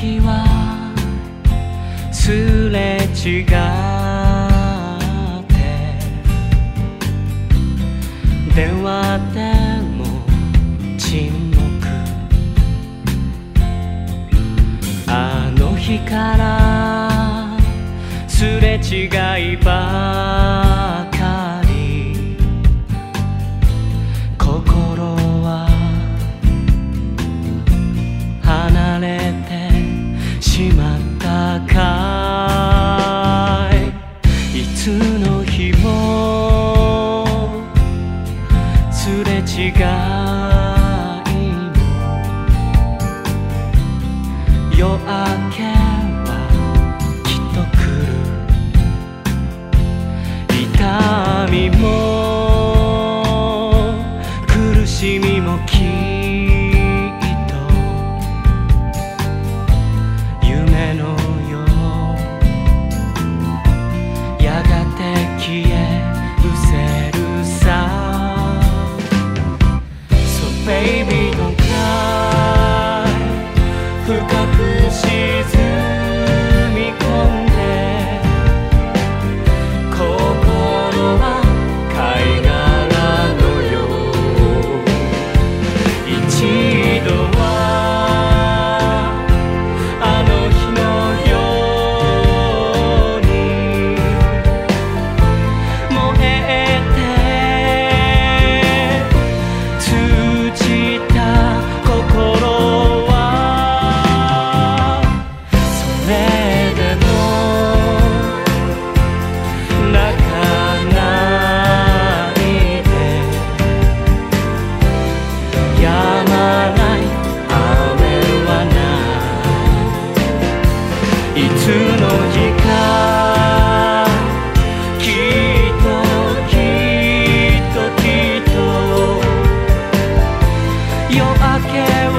日はすれ違って。電話でも沈黙。あの日からすれ違いばしまったか baby. つのきっときっときっと夜明けは